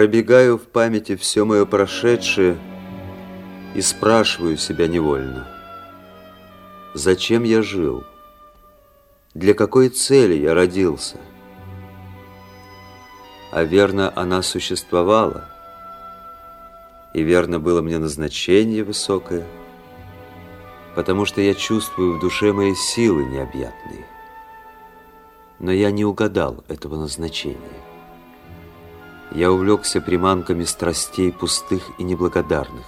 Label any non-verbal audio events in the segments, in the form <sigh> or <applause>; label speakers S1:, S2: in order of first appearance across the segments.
S1: Пробегаю в памяти все мое прошедшее и спрашиваю себя невольно, зачем я жил, для какой цели я родился. А верно, она существовала, и верно было мне назначение высокое, потому что я чувствую в душе мои силы необъятные. Но я не угадал этого назначения я увлекся приманками страстей пустых и неблагодарных.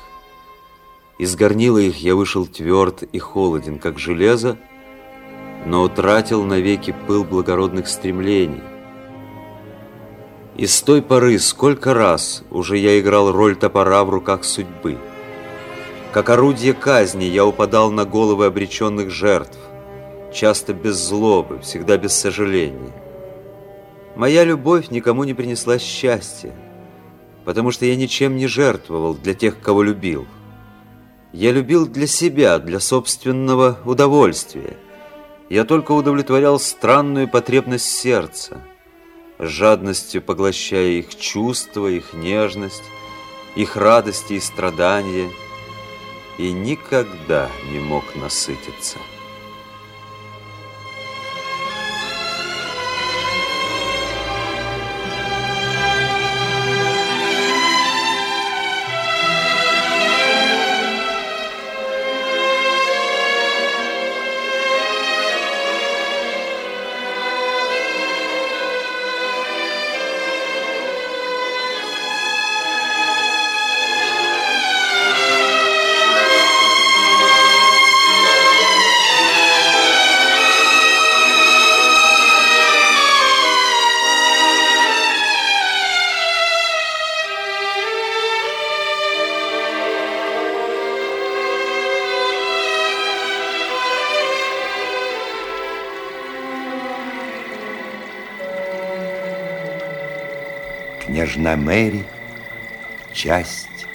S1: Из горнила их я вышел тверд и холоден, как железо, но утратил навеки пыл благородных стремлений. И с той поры сколько раз уже я играл роль топора в руках судьбы. Как орудие казни я упадал на головы обреченных жертв, часто без злобы, всегда без сожаления. Моя любовь никому не принесла счастья, потому что я ничем не жертвовал для тех, кого любил. Я любил для себя, для собственного удовольствия. Я только удовлетворял странную потребность сердца, жадностью поглощая их чувства, их нежность, их радости и страдания, и никогда не мог насытиться.
S2: Княжна Мэри, часть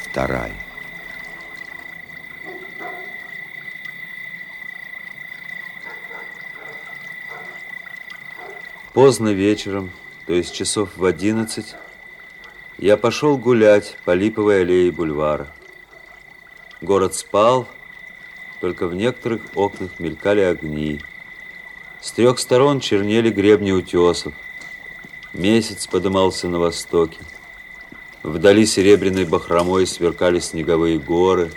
S2: вторая.
S1: Поздно вечером, то есть часов в одиннадцать, я пошел гулять по липовой аллее бульвара. Город спал, только в некоторых окнах мелькали огни. С трех сторон чернели гребни утесов. Месяц подымался на востоке. Вдали серебряной бахромой сверкали снеговые горы.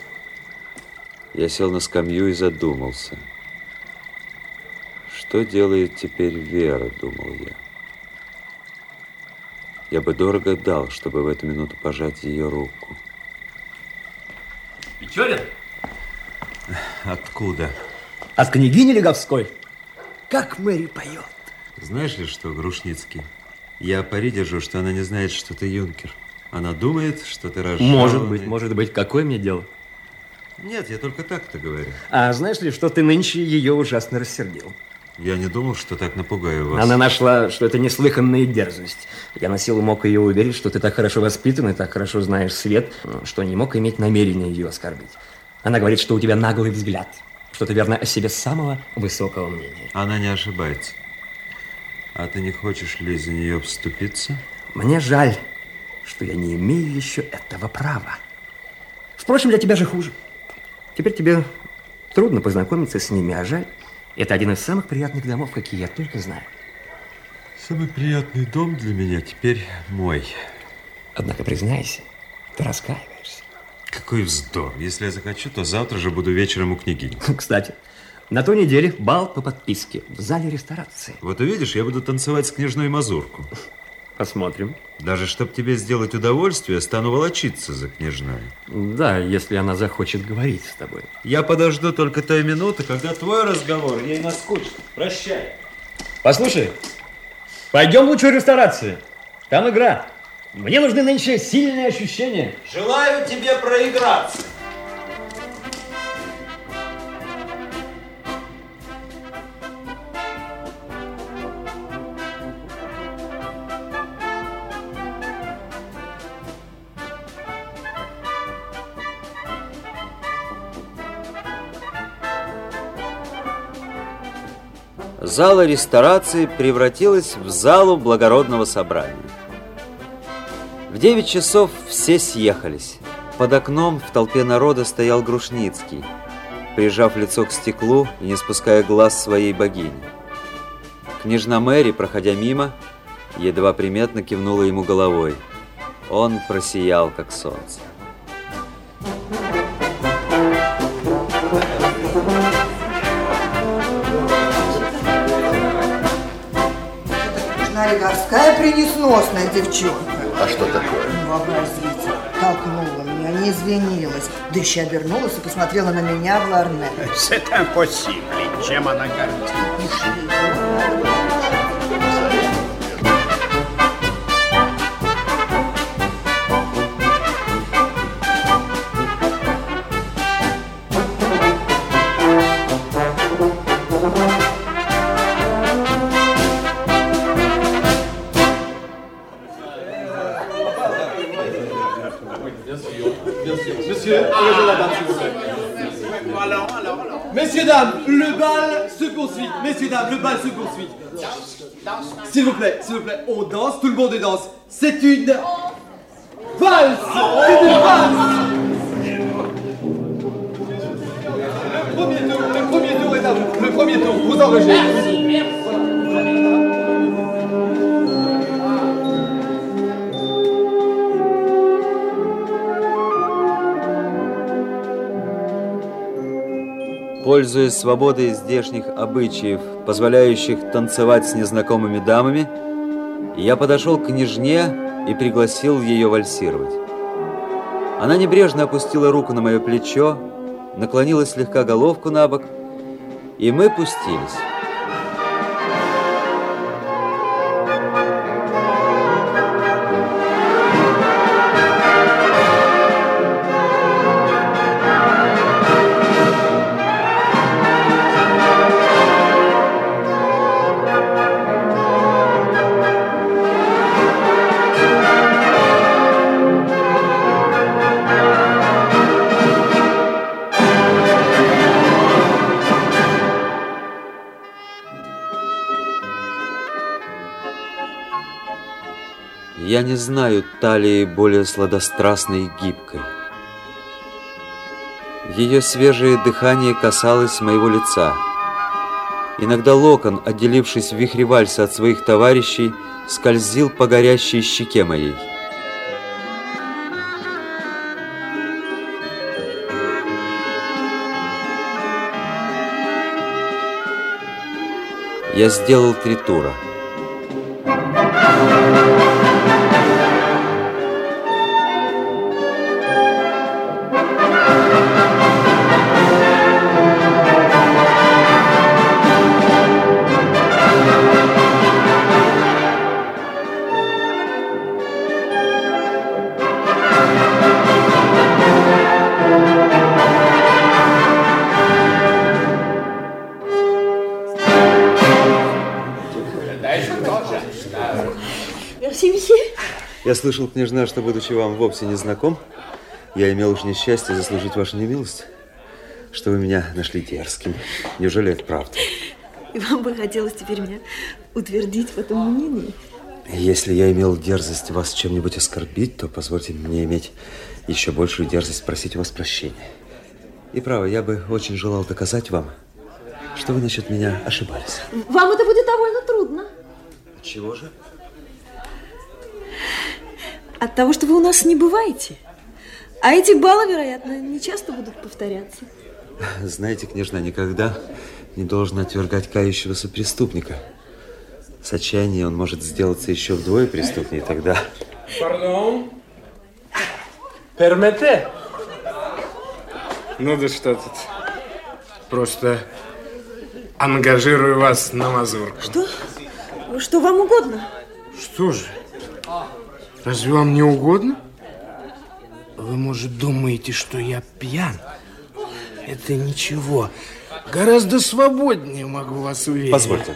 S1: Я сел на скамью и задумался. Что делает теперь Вера, думал я. Я бы дорого дал, чтобы в эту минуту пожать ее руку.
S3: Печорин?
S1: Откуда?
S3: От княгини Леговской. Как Мэри поет.
S1: Знаешь ли что, Грушницкий? Я пари держу, что она не знает, что ты юнкер. Она думает, что ты рожденный.
S3: Может быть, может быть. Какое мне дело?
S1: Нет, я только так-то говорю.
S3: А знаешь ли, что ты нынче ее ужасно рассердил?
S1: Я не думал, что так напугаю вас.
S3: Она нашла, что это неслыханная дерзость. Я на силу мог ее уверить, что ты так хорошо воспитан и так хорошо знаешь свет, что не мог иметь намерения ее оскорбить. Она говорит, что у тебя наглый взгляд, что ты верно о себе самого высокого мнения.
S1: Она не ошибается. А ты не хочешь ли за нее вступиться?
S3: Мне жаль, что я не имею еще этого права. Впрочем, для тебя же хуже. Теперь тебе трудно познакомиться с ними, а жаль. Это один из самых приятных домов, какие я только знаю.
S1: Самый приятный дом для меня теперь мой.
S3: Однако, признайся, ты раскаиваешься.
S1: Какой вздор. Если я захочу, то завтра же буду вечером у княгини. <laughs>
S3: Кстати, на той неделе бал по подписке в зале ресторации.
S1: Вот увидишь, я буду танцевать с княжной Мазурку.
S3: Посмотрим.
S1: Даже чтобы тебе сделать удовольствие, стану волочиться за княжной.
S3: Да, если она захочет говорить с тобой.
S1: Я подожду только той минуты, когда твой разговор ей наскучит. Прощай.
S3: Послушай, пойдем лучше в ресторацию. Там игра. Мне нужны нынче сильные ощущения.
S1: Желаю тебе проиграться. Зала ресторации превратилась в залу благородного собрания. В 9 часов все съехались. Под окном в толпе народа стоял Грушницкий, прижав лицо к стеклу и не спуская глаз своей богини. Княжна Мэри, проходя мимо, едва приметно кивнула ему головой. Он просиял, как солнце.
S4: Роговская принесносная девчонка.
S5: А что такое?
S4: Ну, вообразите, толкнула меня, не извинилась. Да еще обернулась и посмотрела на меня в ларнет.
S6: C'est impossible. Чем она гордится?
S7: Poursuit. Messieurs, dames, le bal se poursuit. S'il vous plaît, s'il vous plaît, on danse, tout le monde danse. C'est une valse C'est une valse Le premier tour, le premier tour est à vous. Le premier tour, vous enregistrez.
S1: Пользуясь свободой здешних обычаев, позволяющих танцевать с незнакомыми дамами, я подошел к княжне и пригласил ее вальсировать. Она небрежно опустила руку на мое плечо, наклонила слегка головку на бок, и мы пустились. Я не знаю талии более сладострастной и гибкой. Ее свежее дыхание касалось моего лица. Иногда локон, отделившись в вихре вальса от своих товарищей, скользил по горящей щеке моей. Я сделал три тура.
S8: Мерси, месье.
S1: Я слышал, княжна, что, будучи вам вовсе не знаком, я имел уж несчастье заслужить вашу немилость, что вы меня нашли дерзким. Неужели это правда?
S8: И вам бы хотелось теперь меня утвердить в этом мнении?
S1: Если я имел дерзость вас чем-нибудь оскорбить, то позвольте мне иметь еще большую дерзость просить у вас прощения. И право, я бы очень желал доказать вам, что вы насчет меня ошибались.
S8: Вам это будет довольно трудно.
S1: Чего же?
S8: От того, что вы у нас не бываете. А эти баллы, вероятно, не часто будут повторяться.
S1: Знаете, княжна, никогда не должен отвергать кающегося преступника. С отчаяния он может сделаться еще вдвое преступнее, тогда...
S9: Пардон? Пермете? Ну да что тут. Просто ангажирую вас на мазурку.
S8: Что? Что вам угодно?
S9: Что же? Разве вам не угодно? Вы, может, думаете, что я пьян? Это ничего. Гораздо свободнее могу вас уверить.
S1: Позвольте.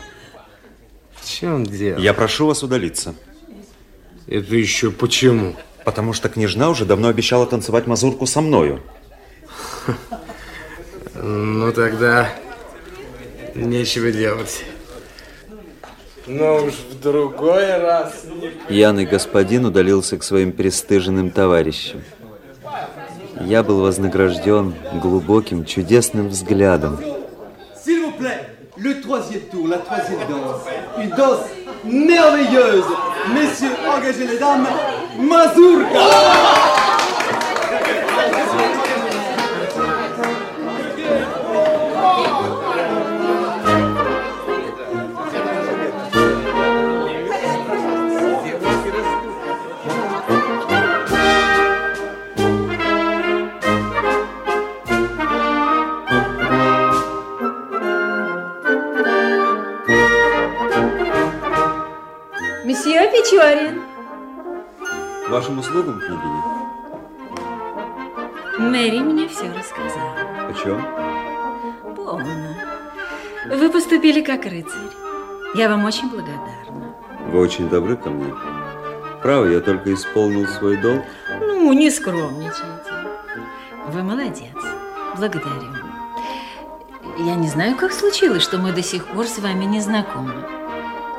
S9: В чем дело?
S1: Я прошу вас удалиться.
S9: Это еще почему?
S1: Потому что княжна уже давно обещала танцевать мазурку со мною.
S9: Ну, тогда нечего делать. Но уж в другой раз...
S1: Пьяный господин удалился к своим пристыженным товарищам. Я был вознагражден глубоким, чудесным взглядом.
S7: Le troisième tour, la troisième danse. Une danse merveilleuse. Messieurs, engagez les dames. Mazurka
S1: К вашим услугам, княгиня.
S8: Мэри мне все рассказала.
S1: О чем?
S8: Полно. Вы поступили как рыцарь. Я вам очень благодарна.
S1: Вы очень добры ко мне. Право, я только исполнил свой долг.
S8: Ну, не скромничайте. Вы молодец. Благодарю. Я не знаю, как случилось, что мы до сих пор с вами не знакомы.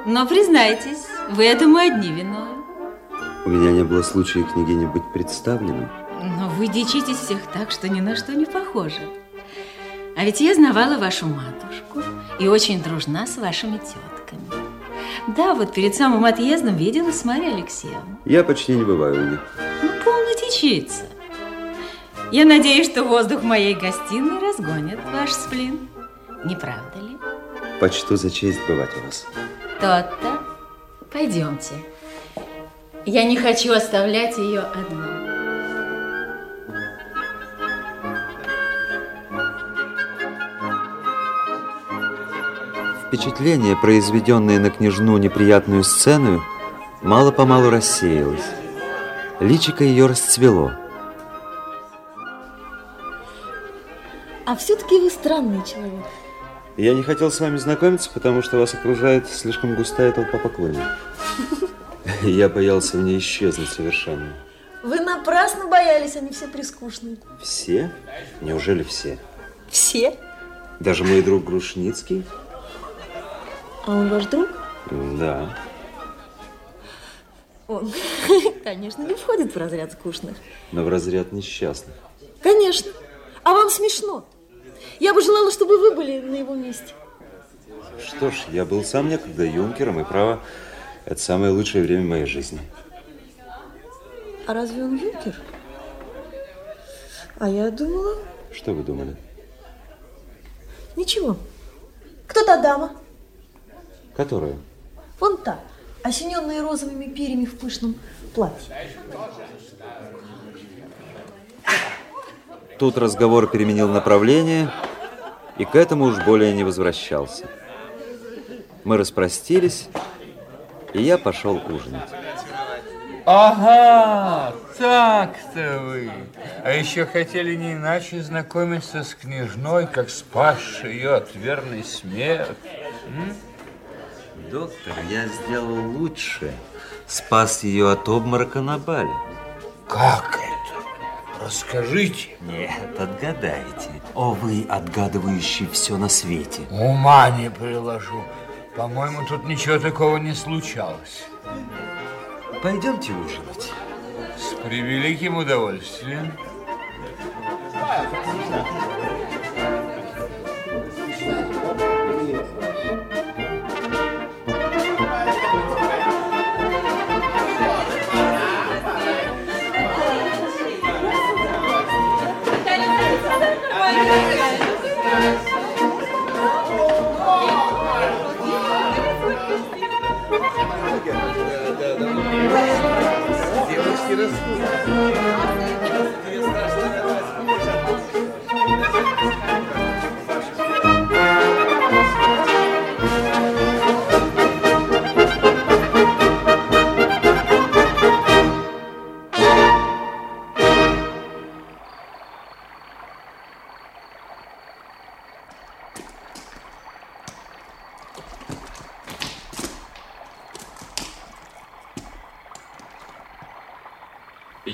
S8: Но признайтесь, вы этому одни виной.
S1: У меня не было случая, княгине, быть представленным.
S8: Но вы дичитесь всех так, что ни на что не похожи. А ведь я знавала вашу матушку и очень дружна с вашими тетками. Да, вот перед самым отъездом виделась с Марьей Алексеевной.
S1: Я почти не бываю у них.
S8: Ну, полно дичиться. Я надеюсь, что воздух моей гостиной разгонит ваш сплин. Не правда ли?
S1: Почту за честь бывать у вас.
S8: То-то. Пойдемте. Я не хочу оставлять ее одну.
S1: Впечатление, произведенное на княжну неприятную сцену, мало-помалу рассеялось. Личико ее расцвело.
S8: А все-таки вы странный человек.
S1: Я не хотел с вами знакомиться, потому что вас окружает слишком густая толпа поклонников. <laughs> <laughs> Я боялся в ней исчезнуть совершенно.
S8: Вы напрасно боялись, они все прискучные.
S1: Все? Неужели все?
S8: Все?
S1: Даже мой друг Грушницкий?
S8: А он ваш друг?
S1: Да.
S8: Он, <laughs> конечно, не входит в разряд скучных.
S1: Но в разряд несчастных.
S8: Конечно. А вам смешно. Я бы желала, чтобы вы были на его месте.
S1: Что ж, я был сам некогда юнкером, и право, это самое лучшее время моей жизни.
S8: А разве он юнкер? А я думала...
S1: Что вы думали?
S8: Ничего. Кто та дама?
S1: Которая?
S8: Вон та, осененная розовыми перьями в пышном платье.
S1: Тут разговор переменил направление, и к этому уж более не возвращался. Мы распростились, и я пошел ужинать.
S5: Ага, так-то вы. А еще хотели не иначе знакомиться с княжной, как спасшей ее от верной смерти. М?
S1: Доктор, я сделал лучше. Спас ее от обморока на бале.
S5: Как это? Расскажите.
S1: Нет, отгадайте. О, вы, отгадывающий все на свете.
S5: Ума не приложу. По-моему, тут ничего такого не случалось.
S1: Пойдемте ужинать.
S5: С превеликим удовольствием. Девочки растут.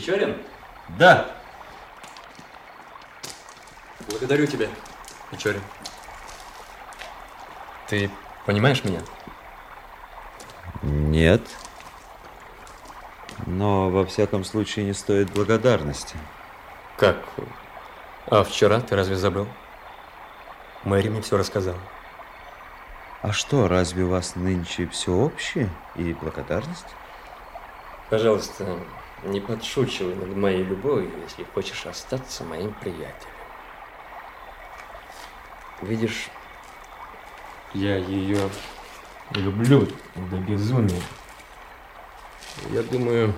S3: Печорин?
S10: Да.
S3: Благодарю тебя, Печорин. Ты понимаешь меня?
S1: Нет. Но, во всяком случае, не стоит благодарности.
S3: Как? А вчера ты разве забыл? Мэри мне все рассказала.
S1: А что, разве у вас нынче все общее и благодарность?
S3: Пожалуйста, не подшучивай над моей любовью, если хочешь остаться моим приятелем. Видишь, я ее люблю до безумия. Я думаю,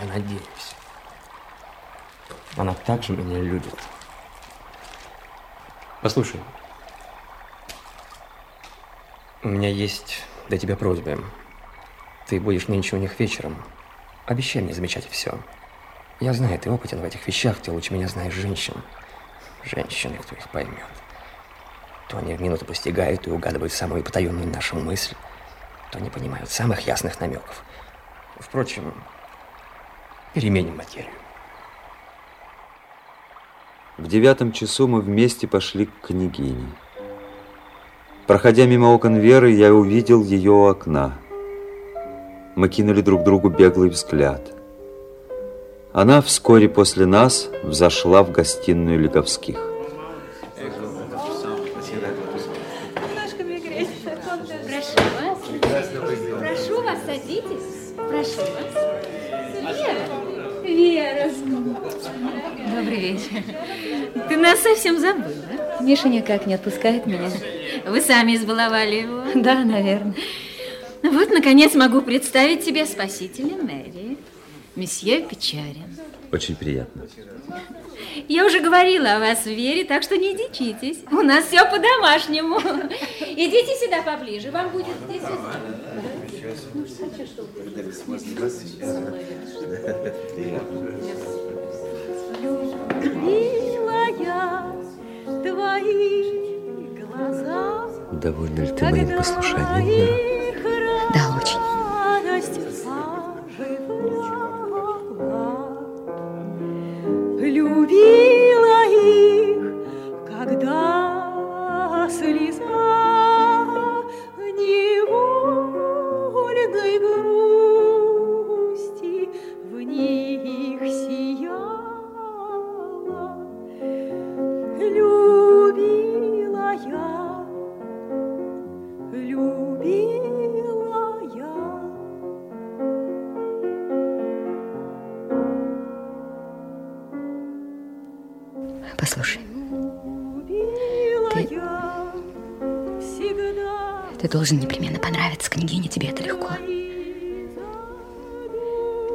S3: я надеюсь. Она также меня любит. Послушай, у меня есть для тебя просьба. Ты будешь нынче у них вечером. Обещай мне замечать все. Я знаю, ты опытен в этих вещах, ты лучше меня знаешь женщин. Женщины, кто их поймет. То они в минуту постигают и угадывают самую потаенную нашу мысль, то не понимают самых ясных намеков. Впрочем, переменим материю.
S1: В девятом часу мы вместе пошли к княгине. Проходя мимо окон Веры, я увидел ее окна. Мы кинули друг другу беглый взгляд. Она вскоре после нас взошла в гостиную Лиговских.
S8: Прошу вас. Прошу вас, садитесь. Прошу вас. Вера. Вера. Добрый вечер. Ты нас совсем забыла.
S11: Миша никак не отпускает меня.
S8: Вы сами избаловали его.
S11: Да, наверное.
S8: Вот, наконец, могу представить тебе спасителя Мэри. Месье Печарин.
S1: Очень приятно.
S8: Я уже говорила о вас в Вере, так что не дичитесь. У нас все по-домашнему. Идите сюда поближе, вам будет здесь
S12: Милая, твои глаза
S1: Довольна ли ты моим послушанием, Вера?
S11: Да, очень.
S12: радость
S11: должен непременно понравиться княгине, тебе это легко.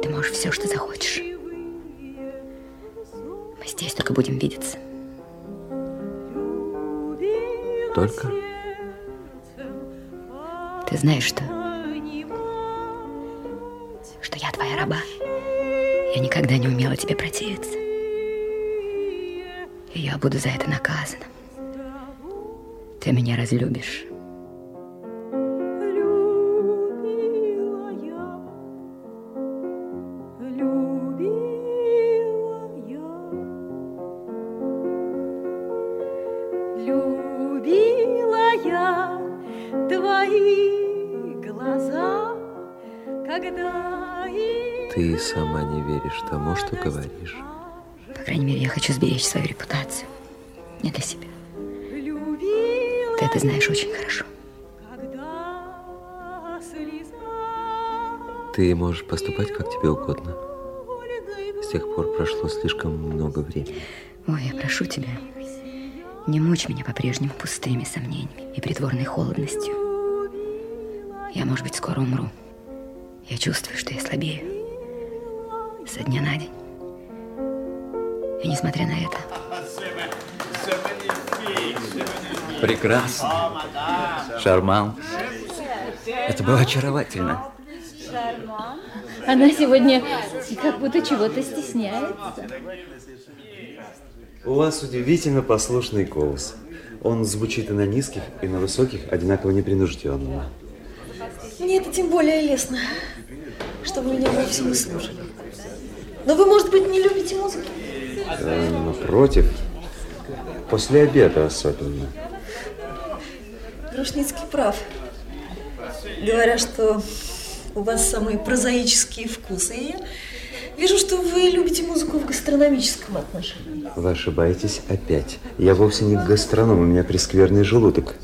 S11: Ты можешь все, что захочешь. Мы здесь только будем видеться.
S1: Только?
S11: Ты знаешь, что... Что я твоя раба. Я никогда не умела тебе противиться. И я буду за это наказана. Ты меня разлюбишь.
S1: Сама не веришь тому, что говоришь.
S11: По крайней мере, я хочу сберечь свою репутацию. Не для себя. Ты это знаешь очень хорошо.
S1: Ты можешь поступать, как тебе угодно. С тех пор прошло слишком много времени.
S11: Ой, я прошу тебя, не мучь меня по-прежнему пустыми сомнениями и притворной холодностью. Я, может быть, скоро умру. Я чувствую, что я слабею. Со дня на день. И несмотря на это,
S10: Прекрасно. Шарман. Это было очаровательно.
S8: Она сегодня как будто чего-то стесняется.
S1: У вас удивительно послушный голос. Он звучит и на низких, и на высоких одинаково непринужденно.
S13: Мне это тем более лестно, что вы меня вовсе не слушали. Но вы, может быть, не любите музыку?
S1: Э, напротив, после обеда особенно.
S13: Грушницкий прав. Говоря, что у вас самые прозаические вкусы. И я вижу, что вы любите музыку в гастрономическом отношении.
S1: Вы ошибаетесь опять. Я вовсе не гастроном, у меня прескверный желудок.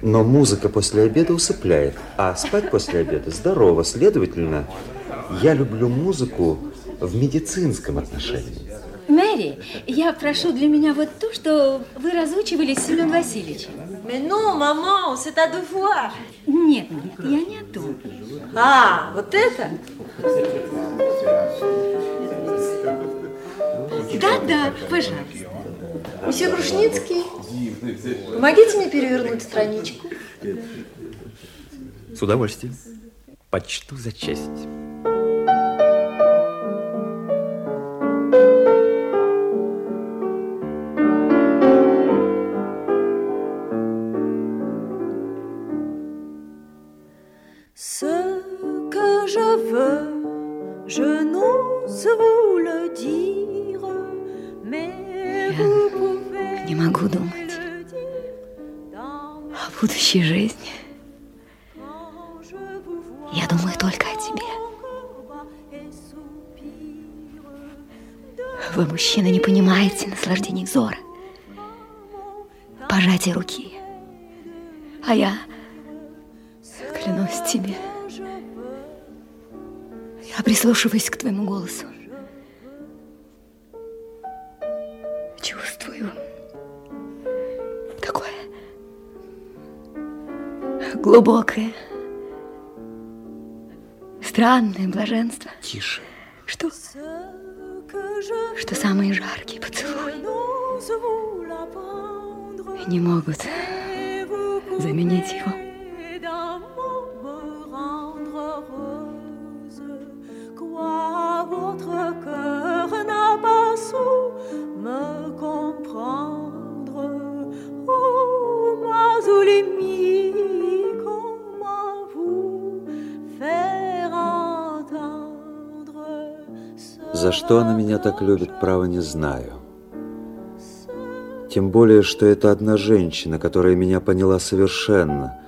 S1: Но музыка после обеда усыпляет, а спать после обеда здорово. Следовательно, я люблю музыку в медицинском отношении.
S8: Мэри, я прошу для меня вот то, что вы разучивали с Семен Васильевичем.
S13: Non, maman, c'est à devoir.
S8: Нет, нет, я не о том.
S13: А, вот это?
S8: Да-да, пожалуйста.
S13: Месье Грушницкий, помогите мне перевернуть страничку.
S3: С удовольствием. Почту за честь.
S11: Тебе. Я прислушиваюсь к твоему голосу. Чувствую такое глубокое, странное блаженство.
S3: Тише.
S11: Что? Что самые жаркие поцелуи не могут заменить его.
S1: Что она меня так любит, право не знаю. Тем более, что это одна женщина, которая меня поняла совершенно,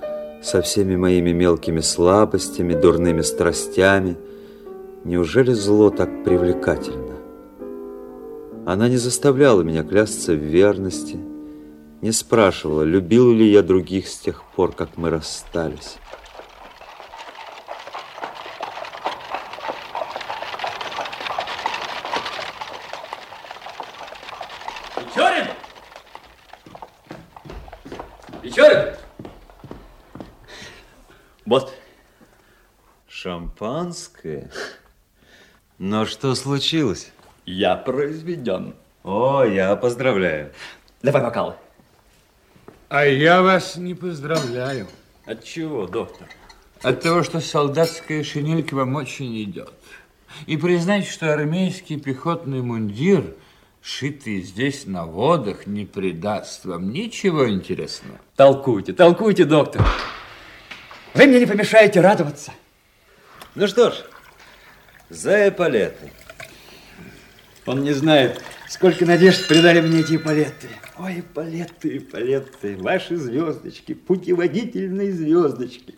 S1: со всеми моими мелкими слабостями, дурными страстями. Неужели зло так привлекательно? Она не заставляла меня клясться в верности, не спрашивала, любил ли я других с тех пор, как мы расстались.
S3: Печорин! Печорин! Вот.
S1: Шампанское? Но что случилось?
S3: Я произведен.
S1: О, я поздравляю.
S3: Давай бокалы.
S5: А я вас не поздравляю.
S3: От чего, доктор?
S5: От того, что солдатская шинелька вам очень идет. И признайте, что армейский пехотный мундир, шитый здесь на водах, не придаст вам ничего интересного.
S3: Толкуйте, толкуйте, доктор. Вы мне не помешаете радоваться.
S1: Ну что ж, за эполеты.
S3: Он не знает, сколько надежд придали мне эти эполеты. Ой, эполеты, эполеты, ваши звездочки, путеводительные звездочки.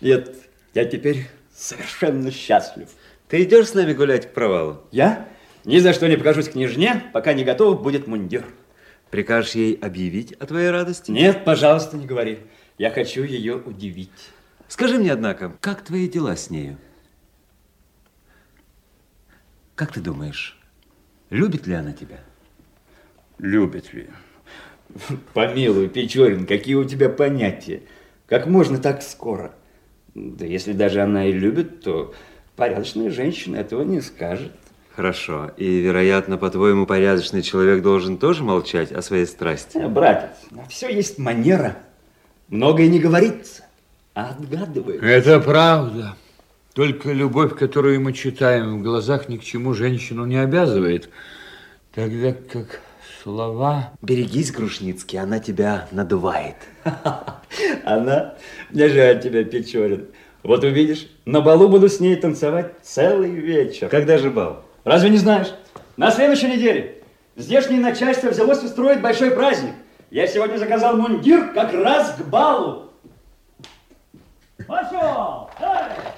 S3: Нет, я теперь совершенно счастлив.
S1: Ты идешь с нами гулять к провалу?
S3: Я ни за что не покажусь княжне, пока не готов будет мундир.
S1: Прикажешь ей объявить о твоей радости?
S3: Нет, пожалуйста, не говори. Я хочу ее удивить.
S1: Скажи мне, однако, как твои дела с нею? Как ты думаешь, любит ли она тебя?
S3: Любит ли? Помилуй, Печорин, какие у тебя понятия? Как можно так скоро? Да если даже она и любит, то порядочная женщина этого не скажет.
S1: Хорошо. И, вероятно, по-твоему, порядочный человек должен тоже молчать о своей страсти?
S3: Э, Братец, на все есть манера. Многое не говорится, а отгадывается.
S5: Это правда. Только любовь, которую мы читаем в глазах, ни к чему женщину не обязывает. Тогда как слова...
S1: Берегись, Грушницкий, она тебя надувает. <laughs>
S3: Она? Мне жаль тебя, Печорин. Вот увидишь, на балу буду с ней танцевать целый вечер.
S1: Когда же бал?
S14: Разве не знаешь? На следующей неделе здешнее начальство взялось устроить большой праздник. Я сегодня заказал мундир как раз к балу. Пошел! Эй!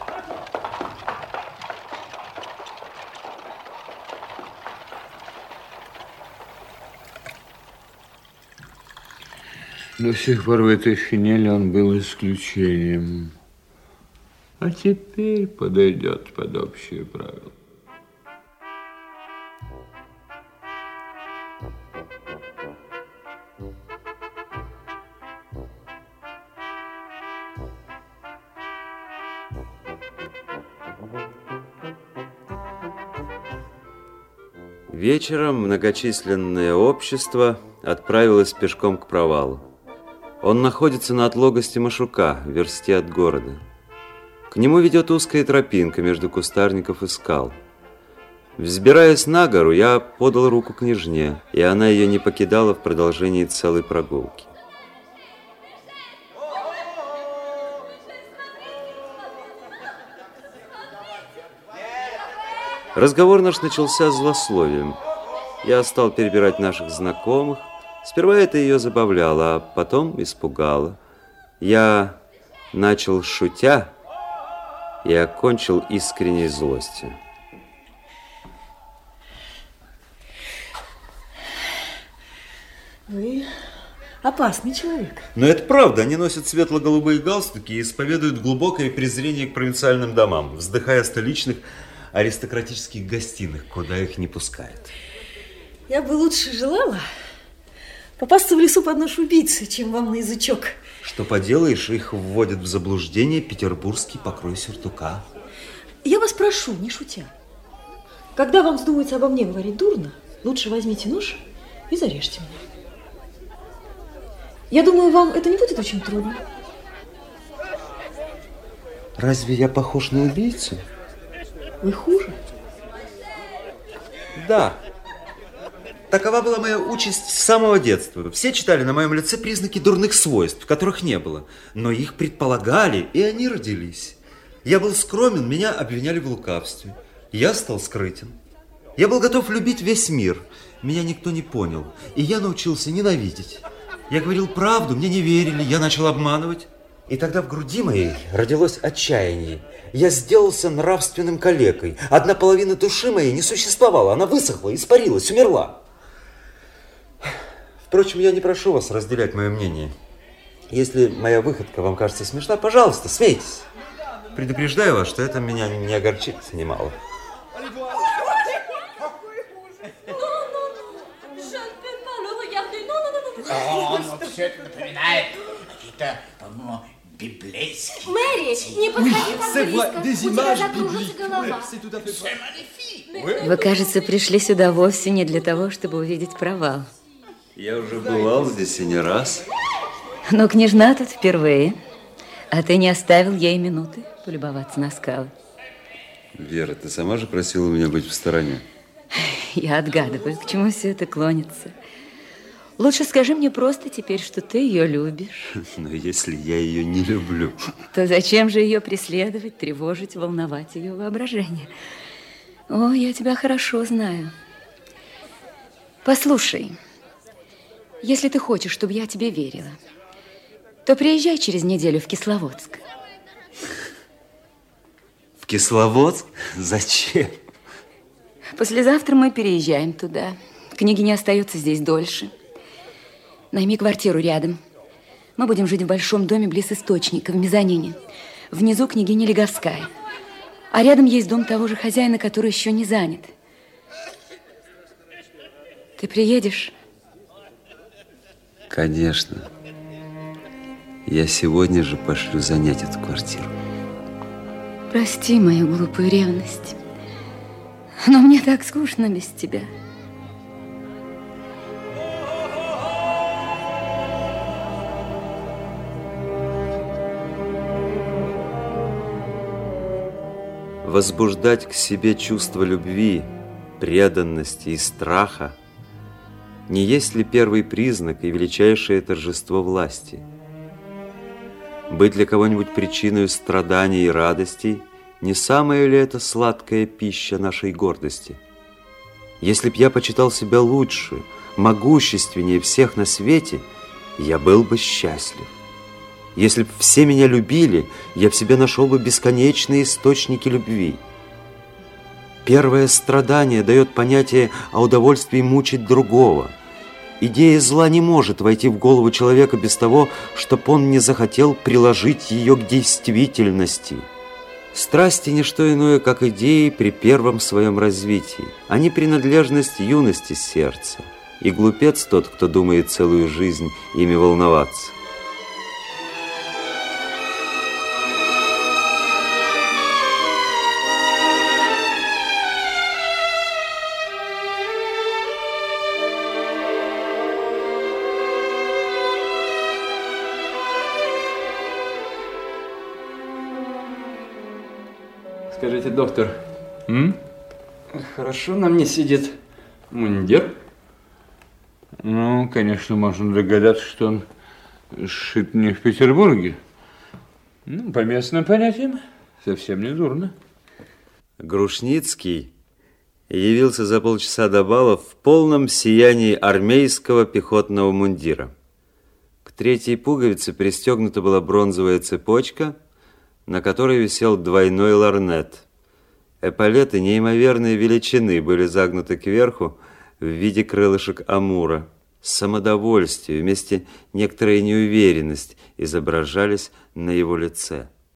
S5: До сих пор в этой шинели он был исключением. А теперь подойдет под общие правила.
S1: Вечером многочисленное общество отправилось пешком к провалу. Он находится на отлогости Машука, в версте от города. К нему ведет узкая тропинка между кустарников и скал. Взбираясь на гору, я подал руку княжне, и она ее не покидала в продолжении целой прогулки. Разговор наш начался злословием. Я стал перебирать наших знакомых, Сперва это ее забавляло, а потом испугало. Я начал шутя и окончил искренней злостью.
S13: Вы опасный человек.
S1: Но это правда. Они носят светло-голубые галстуки и исповедуют глубокое презрение к провинциальным домам, вздыхая о столичных аристократических гостиных, куда их не пускают.
S13: Я бы лучше желала, попасться в лесу под нож убийцы, чем вам на язычок.
S1: Что поделаешь, их вводят в заблуждение петербургский покрой сюртука.
S13: Я вас прошу, не шутя. Когда вам вздумается обо мне говорить дурно, лучше возьмите нож и зарежьте меня. Я думаю, вам это не будет очень трудно.
S1: Разве я похож на убийцу?
S13: Вы хуже?
S1: Да. Такова была моя участь с самого детства. Все читали на моем лице признаки дурных свойств, которых не было. Но их предполагали, и они родились. Я был скромен, меня обвиняли в лукавстве. Я стал скрытен. Я был готов любить весь мир. Меня никто не понял, и я научился ненавидеть. Я говорил правду, мне не верили, я начал обманывать. И тогда в груди моей родилось отчаяние. Я сделался нравственным калекой. Одна половина души моей не существовала, она высохла, испарилась, умерла. Впрочем, я не прошу вас разделять мое мнение. Если моя выходка вам кажется смешна, пожалуйста, смейтесь. Предупреждаю вас, что это меня не огорчит немало.
S6: О, ну все это напоминает какие-то библейские
S12: Мэри, не подходи так близко. У тебя закружится голова.
S11: Вы, кажется, пришли сюда вовсе не для того, чтобы увидеть провал.
S1: Я уже бывал здесь и не раз.
S11: Но княжна тут впервые. А ты не оставил ей минуты полюбоваться на скалы.
S1: Вера, ты сама же просила меня быть в стороне.
S11: Я отгадываю, к чему все это клонится. Лучше скажи мне просто теперь, что ты ее любишь. <laughs>
S1: Но если я ее не люблю...
S11: То зачем же ее преследовать, тревожить, волновать ее воображение? О, я тебя хорошо знаю. Послушай, если ты хочешь, чтобы я тебе верила, то приезжай через неделю в Кисловодск. <laughs>
S1: В Кисловодск? Зачем?
S11: Послезавтра мы переезжаем туда. Княгиня остается здесь дольше. Найми квартиру рядом. Мы будем жить в большом доме близ источника, в мезонине. Внизу княгиня Леговская. А рядом есть дом того же хозяина, который еще не занят. Ты приедешь?
S1: Конечно. Я сегодня же пошлю занять эту квартиру.
S11: Прости мою глупую ревность. Но мне так скучно без тебя.
S1: Возбуждать к себе чувство любви, преданности и страха – не есть ли первый признак и величайшее торжество власти? Быть для кого-нибудь причиной страданий и радостей, не самая ли это сладкая пища нашей гордости – Если б я почитал себя лучше, могущественнее всех на свете, я был бы счастлив. Если б все меня любили, я в себе нашел бы бесконечные источники любви. Первое страдание дает понятие о удовольствии мучить другого. Идея зла не может войти в голову человека без того, чтобы он не захотел приложить ее к действительности. Страсти – не что иное, как идеи при первом своем развитии. Они принадлежность юности сердца. И глупец тот, кто думает целую жизнь ими волноваться.
S5: Скажите, доктор, м? хорошо на мне сидит мундир? Ну, конечно, можно догадаться, что он сшит не в Петербурге. Ну, по местным понятиям, совсем не дурно.
S1: Грушницкий явился за полчаса до бала в полном сиянии армейского пехотного мундира. К третьей пуговице пристегнута была бронзовая цепочка – на которой висел двойной ларнет. Эполеты неимоверной величины были загнуты кверху в виде крылышек амура. Самодовольствие, вместе некоторая неуверенность изображались на его лице.